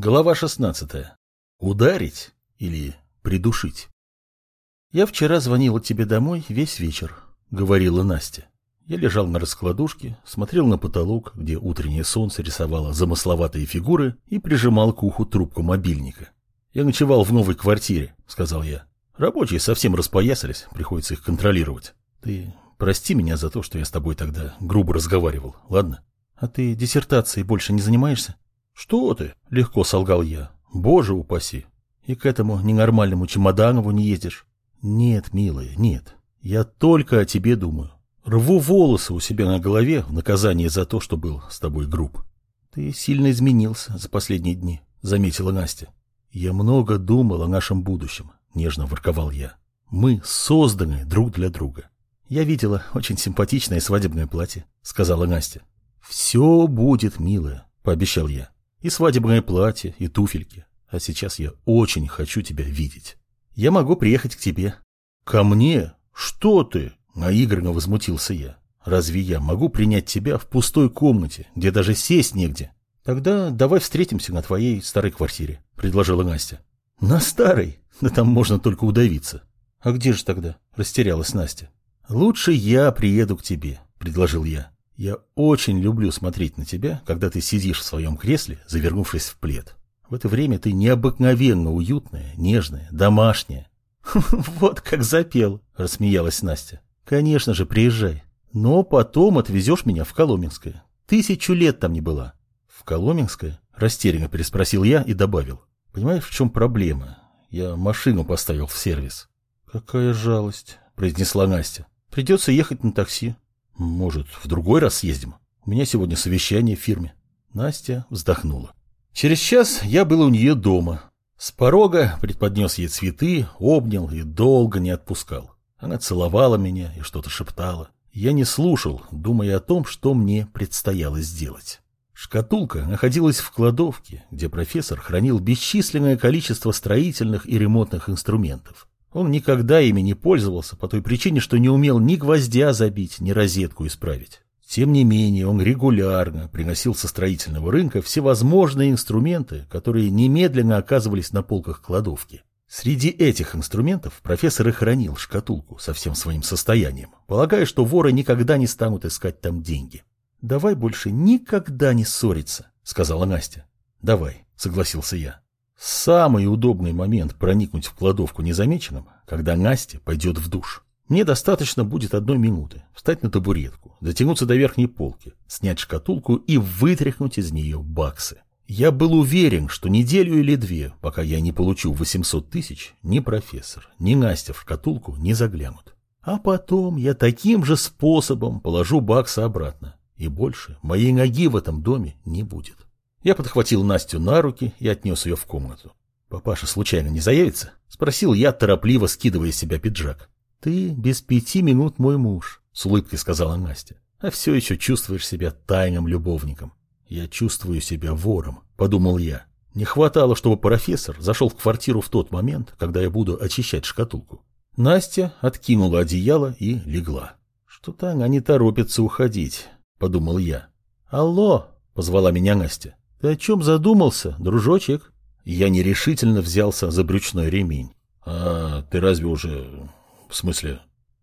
Глава 16. Ударить или придушить? «Я вчера звонила тебе домой весь вечер», — говорила Настя. Я лежал на раскладушке, смотрел на потолок, где утреннее солнце рисовало замысловатые фигуры, и прижимал к уху трубку мобильника. «Я ночевал в новой квартире», — сказал я. «Рабочие совсем распоясались, приходится их контролировать. Ты прости меня за то, что я с тобой тогда грубо разговаривал, ладно?» «А ты диссертацией больше не занимаешься?» «Что ты?» — легко солгал я. «Боже упаси! И к этому ненормальному Чемоданову не ездишь?» «Нет, милая, нет. Я только о тебе думаю. Рву волосы у себя на голове в наказание за то, что был с тобой груб». «Ты сильно изменился за последние дни», — заметила Настя. «Я много думал о нашем будущем», — нежно ворковал я. «Мы созданы друг для друга». «Я видела очень симпатичное свадебное платье», — сказала Настя. «Все будет, милая», — пообещал я. И свадебное платье, и туфельки. А сейчас я очень хочу тебя видеть. Я могу приехать к тебе. Ко мне? Что ты? Наигранно возмутился я. Разве я могу принять тебя в пустой комнате, где даже сесть негде? Тогда давай встретимся на твоей старой квартире, предложила Настя. На старой? Да там можно только удавиться. А где же тогда? Растерялась Настя. Лучше я приеду к тебе, предложил я. Я очень люблю смотреть на тебя, когда ты сидишь в своем кресле, завернувшись в плед. В это время ты необыкновенно уютная, нежная, домашняя. Вот как запел, рассмеялась Настя. Конечно же, приезжай. Но потом отвезешь меня в Коломенское. Тысячу лет там не была. В Коломенское? Растерянно переспросил я и добавил. Понимаешь, в чем проблема? Я машину поставил в сервис. Какая жалость, произнесла Настя. Придется ехать на такси. Может, в другой раз съездим? У меня сегодня совещание в фирме. Настя вздохнула. Через час я был у нее дома. С порога преподнес ей цветы, обнял и долго не отпускал. Она целовала меня и что-то шептала. Я не слушал, думая о том, что мне предстояло сделать. Шкатулка находилась в кладовке, где профессор хранил бесчисленное количество строительных и ремонтных инструментов. Он никогда ими не пользовался по той причине, что не умел ни гвоздя забить, ни розетку исправить. Тем не менее, он регулярно приносил со строительного рынка всевозможные инструменты, которые немедленно оказывались на полках кладовки. Среди этих инструментов профессор и хранил шкатулку со всем своим состоянием, полагая, что воры никогда не станут искать там деньги. «Давай больше никогда не ссориться», — сказала Настя. «Давай», — согласился я. Самый удобный момент проникнуть в кладовку незамеченным, когда Настя пойдет в душ. Мне достаточно будет одной минуты. Встать на табуретку, дотянуться до верхней полки, снять шкатулку и вытряхнуть из нее баксы. Я был уверен, что неделю или две, пока я не получу 800 тысяч, ни профессор, ни Настя в шкатулку не заглянут. А потом я таким же способом положу баксы обратно. И больше моей ноги в этом доме не будет. Я подхватил Настю на руки и отнес ее в комнату. «Папаша случайно не заявится?» — спросил я, торопливо скидывая с себя пиджак. «Ты без пяти минут мой муж», — с улыбкой сказала Настя. «А все еще чувствуешь себя тайным любовником». «Я чувствую себя вором», — подумал я. Не хватало, чтобы профессор зашел в квартиру в тот момент, когда я буду очищать шкатулку. Настя откинула одеяло и легла. «Что-то она не торопится уходить», — подумал я. «Алло!» — позвала меня Настя. «Ты о чем задумался, дружочек?» Я нерешительно взялся за брючной ремень. «А ты разве уже... в смысле...»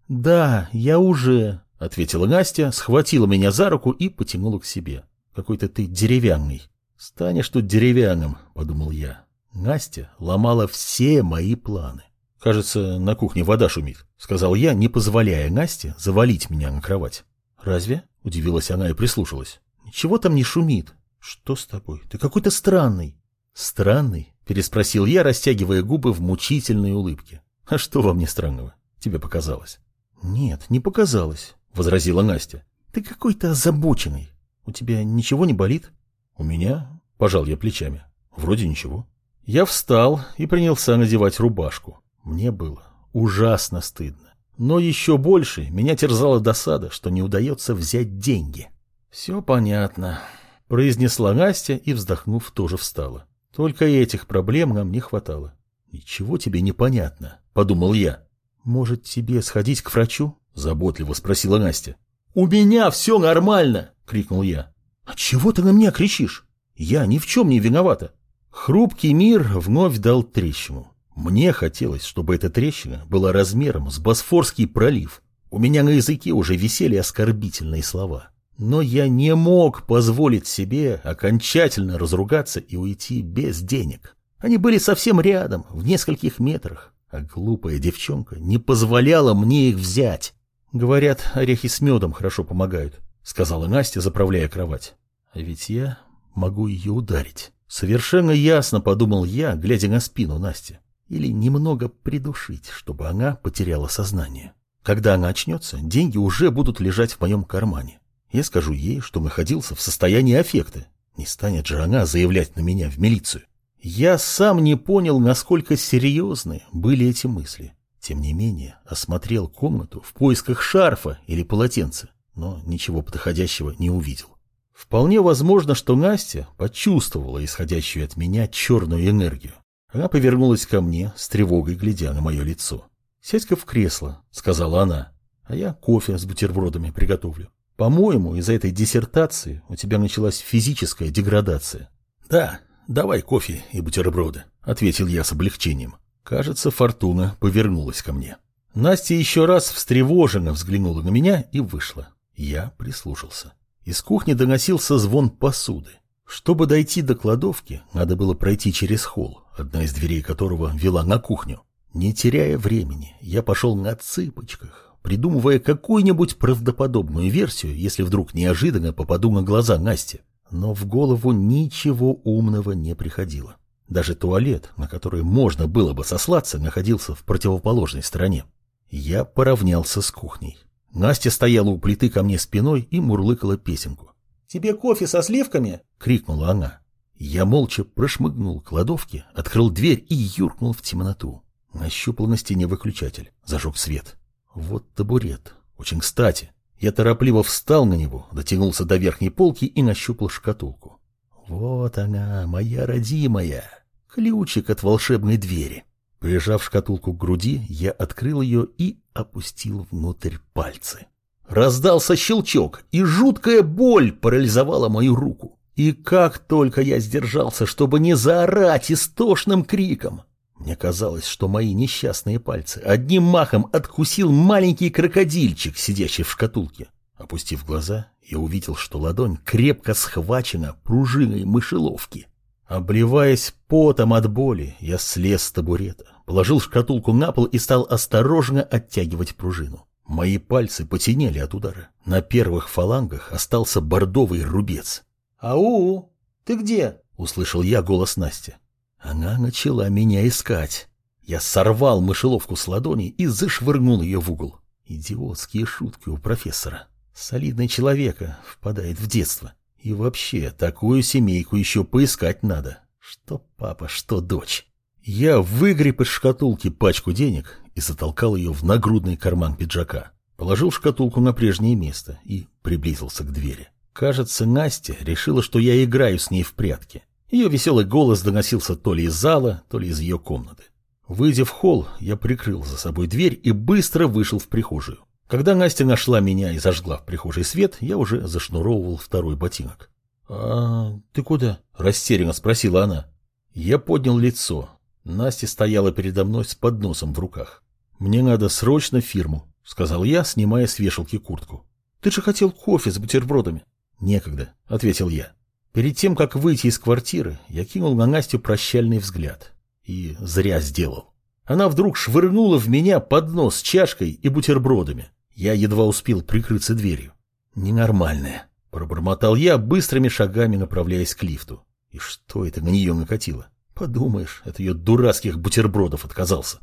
«Да, я уже...» — ответила Настя, схватила меня за руку и потянула к себе. «Какой-то ты деревянный». «Станешь тут деревянным», — подумал я. Настя ломала все мои планы. «Кажется, на кухне вода шумит», — сказал я, не позволяя Насте завалить меня на кровать. «Разве?» — удивилась она и прислушалась. «Ничего там не шумит. «Что с тобой? Ты какой-то странный». «Странный?» — переспросил я, растягивая губы в мучительной улыбке. «А что во мне странного? Тебе показалось?» «Нет, не показалось», — возразила Настя. «Ты какой-то озабоченный. У тебя ничего не болит?» «У меня?» — пожал я плечами. «Вроде ничего». Я встал и принялся надевать рубашку. Мне было ужасно стыдно. Но еще больше меня терзала досада, что не удается взять деньги. «Все понятно», произнесла Настя и, вздохнув, тоже встала. Только этих проблем нам не хватало. Ничего тебе не понятно, подумал я. Может, тебе сходить к врачу? Заботливо спросила Настя. У меня все нормально, крикнул я. А чего ты на меня кричишь? Я ни в чем не виновата. Хрупкий мир вновь дал трещину. Мне хотелось, чтобы эта трещина была размером с Босфорский пролив. У меня на языке уже висели оскорбительные слова. Но я не мог позволить себе окончательно разругаться и уйти без денег. Они были совсем рядом, в нескольких метрах, а глупая девчонка не позволяла мне их взять. Говорят, орехи с медом хорошо помогают, сказала Настя, заправляя кровать. А ведь я могу ее ударить. Совершенно ясно подумал я, глядя на спину Насти. Или немного придушить, чтобы она потеряла сознание. Когда она очнется, деньги уже будут лежать в моем кармане. Я скажу ей, что находился в состоянии аффекта. Не станет же она заявлять на меня в милицию. Я сам не понял, насколько серьезны были эти мысли. Тем не менее, осмотрел комнату в поисках шарфа или полотенца, но ничего подходящего не увидел. Вполне возможно, что Настя почувствовала исходящую от меня черную энергию. Она повернулась ко мне, с тревогой глядя на мое лицо. «Сядь-ка в кресло», — сказала она, — «а я кофе с бутербродами приготовлю». По-моему, из-за этой диссертации у тебя началась физическая деградация. Да, давай кофе и бутерброды, ответил я с облегчением. Кажется, фортуна повернулась ко мне. Настя еще раз встревоженно взглянула на меня и вышла. Я прислушался. Из кухни доносился звон посуды. Чтобы дойти до кладовки, надо было пройти через холл, одна из дверей которого вела на кухню. Не теряя времени, я пошел на цыпочках, придумывая какую-нибудь правдоподобную версию, если вдруг неожиданно попаду на глаза Насти. Но в голову ничего умного не приходило. Даже туалет, на который можно было бы сослаться, находился в противоположной стороне. Я поравнялся с кухней. Настя стояла у плиты ко мне спиной и мурлыкала песенку. «Тебе кофе со сливками?» — крикнула она. Я молча прошмыгнул к кладовке, открыл дверь и юркнул в темноту. Нащупал на стене выключатель, зажег свет. Вот табурет. Очень кстати. Я торопливо встал на него, дотянулся до верхней полки и нащупал шкатулку. Вот она, моя родимая. Ключик от волшебной двери. Прижав шкатулку к груди, я открыл ее и опустил внутрь пальцы. Раздался щелчок, и жуткая боль парализовала мою руку. И как только я сдержался, чтобы не заорать истошным криком. Мне казалось, что мои несчастные пальцы одним махом откусил маленький крокодильчик, сидящий в шкатулке. Опустив глаза, я увидел, что ладонь крепко схвачена пружиной мышеловки. Обливаясь потом от боли, я слез с табурета, положил шкатулку на пол и стал осторожно оттягивать пружину. Мои пальцы потенели от удара. На первых фалангах остался бордовый рубец. «Ау, ты где?» — услышал я голос Насти. Она начала меня искать. Я сорвал мышеловку с ладони и зашвырнул ее в угол. Идиотские шутки у профессора. Солидный человека впадает в детство. И вообще, такую семейку еще поискать надо. Что папа, что дочь. Я выгреб из шкатулки пачку денег и затолкал ее в нагрудный карман пиджака. Положил шкатулку на прежнее место и приблизился к двери. Кажется, Настя решила, что я играю с ней в прятки. Ее веселый голос доносился то ли из зала, то ли из ее комнаты. Выйдя в холл, я прикрыл за собой дверь и быстро вышел в прихожую. Когда Настя нашла меня и зажгла в прихожей свет, я уже зашнуровывал второй ботинок. «А ты куда?» – растерянно спросила она. Я поднял лицо. Настя стояла передо мной с подносом в руках. «Мне надо срочно фирму», – сказал я, снимая с вешалки куртку. «Ты же хотел кофе с бутербродами». «Некогда», – ответил я. Перед тем, как выйти из квартиры, я кинул на Настю прощальный взгляд. И зря сделал. Она вдруг швырнула в меня поднос с чашкой и бутербродами. Я едва успел прикрыться дверью. «Ненормальная», — пробормотал я, быстрыми шагами направляясь к лифту. И что это на нее накатило? Подумаешь, от ее дурацких бутербродов отказался.